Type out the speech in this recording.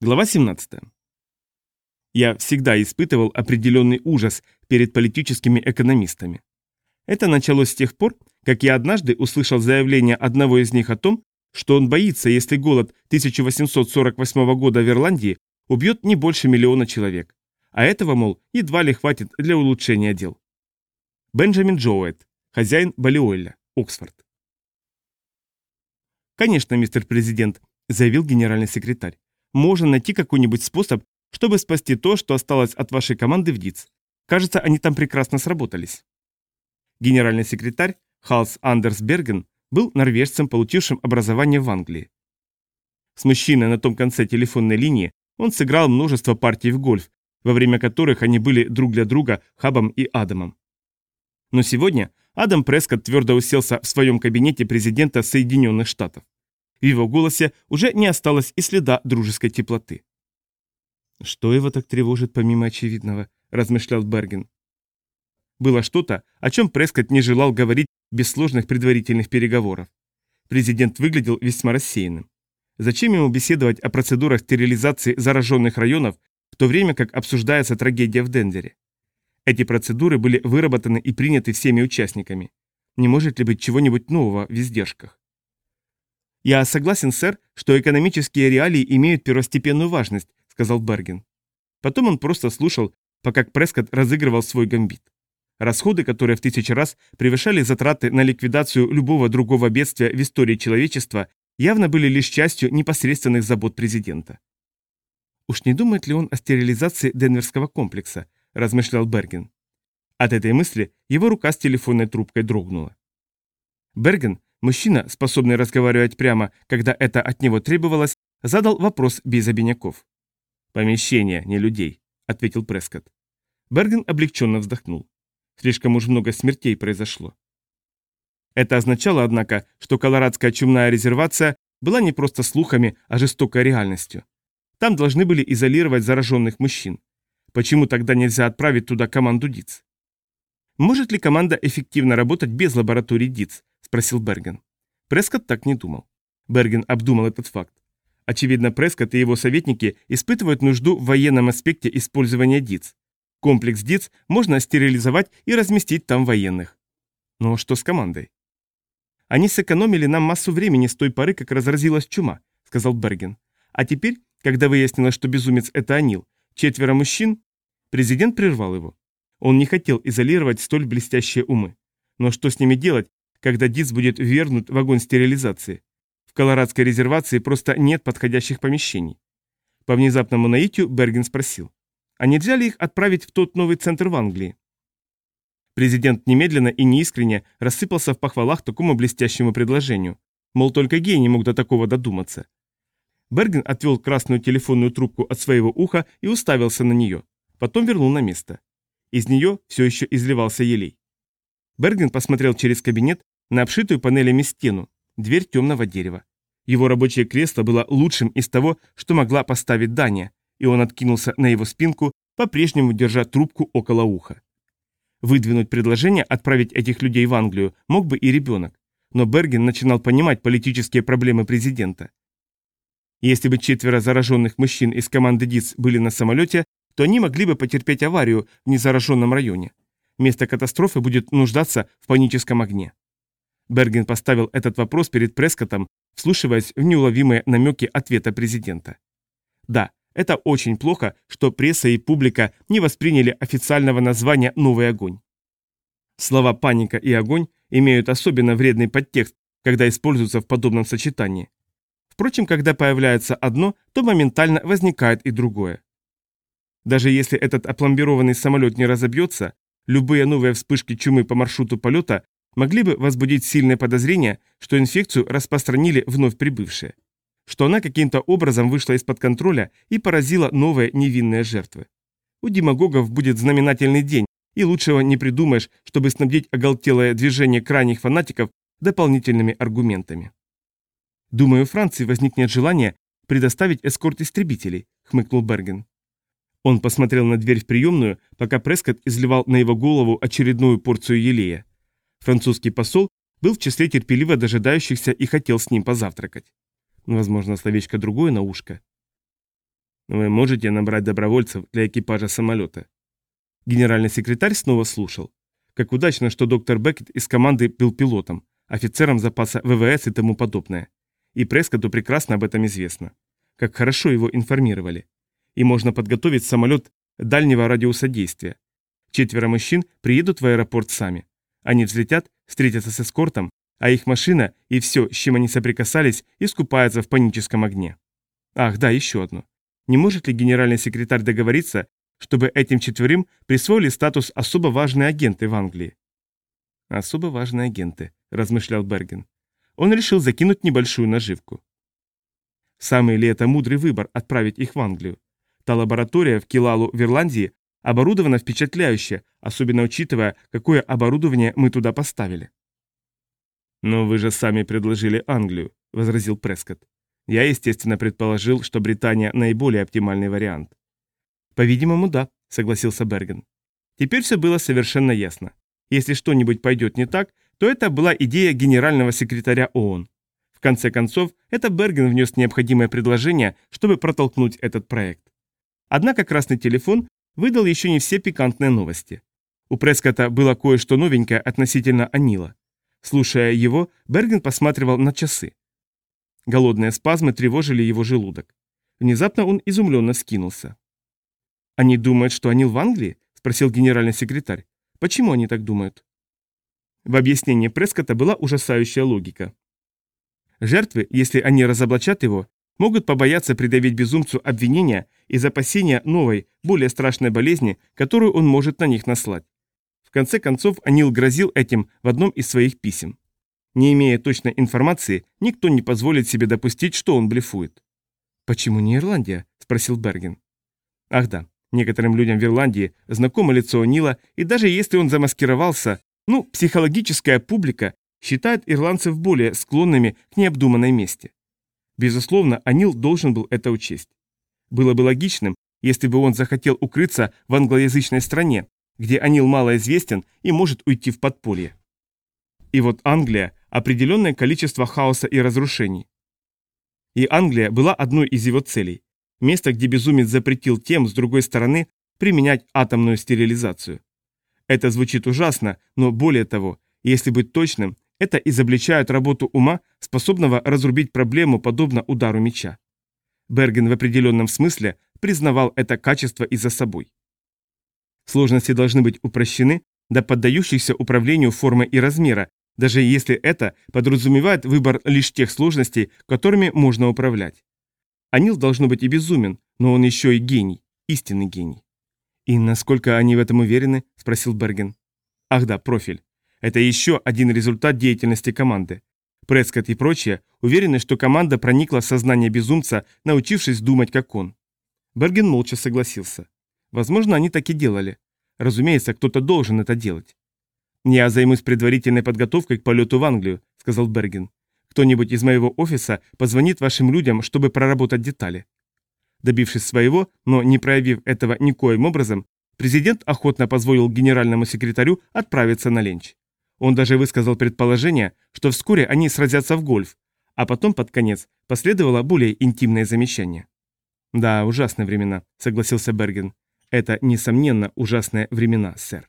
Глава 17. Я всегда испытывал определенный ужас перед политическими экономистами. Это началось с тех пор, как я однажды услышал заявление одного из них о том, что он боится, если голод 1848 года в Ирландии убьет не больше миллиона человек. А этого, мол, едва ли хватит для улучшения дел. Бенджамин Джоуэт, хозяин Балиойля, Оксфорд. «Конечно, мистер президент», — заявил генеральный секретарь можно найти какой-нибудь способ, чтобы спасти то, что осталось от вашей команды в ДИЦ. Кажется, они там прекрасно сработались. Генеральный секретарь Халс Андерс Берген был норвежцем, получившим образование в Англии. С мужчиной на том конце телефонной линии он сыграл множество партий в гольф, во время которых они были друг для друга Хабом и Адамом. Но сегодня Адам Прескотт твердо уселся в своем кабинете президента Соединенных Штатов. В его голосе уже не осталось и следа дружеской теплоты. «Что его так тревожит помимо очевидного?» – размышлял Берген. Было что-то, о чем Прескотт не желал говорить без сложных предварительных переговоров. Президент выглядел весьма рассеянным. Зачем ему беседовать о процедурах стерилизации зараженных районов, в то время как обсуждается трагедия в Денвере? Эти процедуры были выработаны и приняты всеми участниками. Не может ли быть чего-нибудь нового в издержках? «Я согласен, сэр, что экономические реалии имеют первостепенную важность», — сказал Берген. Потом он просто слушал, пока Прескотт разыгрывал свой гамбит. Расходы, которые в тысячи раз превышали затраты на ликвидацию любого другого бедствия в истории человечества, явно были лишь частью непосредственных забот президента. «Уж не думает ли он о стерилизации Денверского комплекса?» – размышлял Берген. От этой мысли его рука с телефонной трубкой дрогнула. Берген Мужчина, способный разговаривать прямо, когда это от него требовалось, задал вопрос без обиняков. «Помещение, не людей», — ответил Прескотт. Берген облегченно вздохнул. Слишком уж много смертей произошло. Это означало, однако, что Колорадская чумная резервация была не просто слухами, а жестокой реальностью. Там должны были изолировать зараженных мужчин. Почему тогда нельзя отправить туда команду ДИЦ? Может ли команда эффективно работать без лабораторий ДИЦ, спросил Берген. Прескотт так не думал. Берген обдумал этот факт. Очевидно, Прескотт и его советники испытывают нужду в военном аспекте использования ДИЦ. Комплекс ДИЦ можно стерилизовать и разместить там военных. Но что с командой? Они сэкономили нам массу времени с той поры, как разразилась чума, сказал Берген. А теперь, когда выяснилось, что безумец это Анил, четверо мужчин, президент прервал его. Он не хотел изолировать столь блестящие умы. Но что с ними делать, когда ДИЦ будет вернут в огонь стерилизации. В Колорадской резервации просто нет подходящих помещений. По внезапному наитию Берген спросил, а нельзя ли их отправить в тот новый центр в Англии? Президент немедленно и неискренне рассыпался в похвалах такому блестящему предложению. Мол, только гений мог до такого додуматься. Берген отвел красную телефонную трубку от своего уха и уставился на нее. Потом вернул на место. Из нее все еще изливался елей. Берген посмотрел через кабинет на обшитую панелями стену, дверь темного дерева. Его рабочее кресло было лучшим из того, что могла поставить Дания, и он откинулся на его спинку, по-прежнему держа трубку около уха. Выдвинуть предложение отправить этих людей в Англию мог бы и ребенок, но Берген начинал понимать политические проблемы президента. Если бы четверо зараженных мужчин из команды ДИЦ были на самолете, то они могли бы потерпеть аварию в незараженном районе место катастрофы будет нуждаться в паническом огне. Берген поставил этот вопрос перед Прескоттом, вслушиваясь в неуловимые намеки ответа президента. Да, это очень плохо, что пресса и публика не восприняли официального названия «Новый огонь». Слова «паника» и «огонь» имеют особенно вредный подтекст, когда используются в подобном сочетании. Впрочем, когда появляется одно, то моментально возникает и другое. Даже если этот опломбированный самолет не разобьется, Любые новые вспышки чумы по маршруту полета могли бы возбудить сильное подозрение, что инфекцию распространили вновь прибывшие. Что она каким-то образом вышла из-под контроля и поразила новые невинные жертвы. У демагогов будет знаменательный день, и лучшего не придумаешь, чтобы снабдить оголтелое движение крайних фанатиков дополнительными аргументами. «Думаю, в Франции возникнет желание предоставить эскорт истребителей», — хмыкнул Берген. Он посмотрел на дверь в приемную, пока Прескотт изливал на его голову очередную порцию елея. Французский посол был в числе терпеливо дожидающихся и хотел с ним позавтракать. Возможно, словечко другое на ушко. Вы можете набрать добровольцев для экипажа самолета. Генеральный секретарь снова слушал. Как удачно, что доктор Беккет из команды был пилотом, офицером запаса ВВС и тому подобное. И Прескоту прекрасно об этом известно. Как хорошо его информировали. И можно подготовить самолет дальнего радиуса действия. Четверо мужчин приедут в аэропорт сами. Они взлетят, встретятся с эскортом, а их машина и все, с чем они соприкасались, искупаются в паническом огне. Ах, да, еще одно. Не может ли генеральный секретарь договориться, чтобы этим четверым присвоили статус особо важные агенты в Англии? Особо важные агенты, размышлял Берген. Он решил закинуть небольшую наживку. Самый ли это мудрый выбор отправить их в Англию? Та лаборатория в Килалу в Ирландии оборудована впечатляюще, особенно учитывая, какое оборудование мы туда поставили. «Но вы же сами предложили Англию», — возразил Прескотт. «Я, естественно, предположил, что Британия наиболее оптимальный вариант». «По-видимому, да», — согласился Берген. Теперь все было совершенно ясно. Если что-нибудь пойдет не так, то это была идея генерального секретаря ООН. В конце концов, это Берген внес необходимое предложение, чтобы протолкнуть этот проект. Однако красный телефон выдал еще не все пикантные новости. У Прескота было кое-что новенькое относительно Анила. Слушая его, Берген посматривал на часы. Голодные спазмы тревожили его желудок. Внезапно он изумленно скинулся. «Они думают, что Анил в Англии?» – спросил генеральный секретарь. «Почему они так думают?» В объяснении Прескота была ужасающая логика. Жертвы, если они разоблачат его, могут побояться придавить безумцу обвинения из опасения новой, более страшной болезни, которую он может на них наслать. В конце концов, Анил грозил этим в одном из своих писем. Не имея точной информации, никто не позволит себе допустить, что он блефует. «Почему не Ирландия?» – спросил Берген. «Ах да, некоторым людям в Ирландии знакомо лицо Нила, и даже если он замаскировался, ну, психологическая публика считает ирландцев более склонными к необдуманной мести. Безусловно, Анил должен был это учесть. Было бы логичным, если бы он захотел укрыться в англоязычной стране, где Анил малоизвестен и может уйти в подполье. И вот Англия – определенное количество хаоса и разрушений. И Англия была одной из его целей. Место, где безумец запретил тем, с другой стороны, применять атомную стерилизацию. Это звучит ужасно, но более того, если быть точным, это изобличает работу ума, способного разрубить проблему подобно удару меча. Берген в определенном смысле признавал это качество и за собой. Сложности должны быть упрощены до поддающихся управлению формы и размера, даже если это подразумевает выбор лишь тех сложностей, которыми можно управлять. Анил должно быть и безумен, но он еще и гений, истинный гений. «И насколько они в этом уверены?» – спросил Берген. «Ах да, профиль. Это еще один результат деятельности команды. Прескотт и прочие уверены, что команда проникла в сознание безумца, научившись думать как он. Берген молча согласился. Возможно, они так и делали. Разумеется, кто-то должен это делать. «Я займусь предварительной подготовкой к полету в Англию», — сказал Берген. «Кто-нибудь из моего офиса позвонит вашим людям, чтобы проработать детали». Добившись своего, но не проявив этого никоим образом, президент охотно позволил генеральному секретарю отправиться на ленч. Он даже высказал предположение, что вскоре они сразятся в гольф, а потом под конец последовало более интимное замечание. «Да, ужасные времена», — согласился Берген. Это, несомненно, ужасные времена, сэр.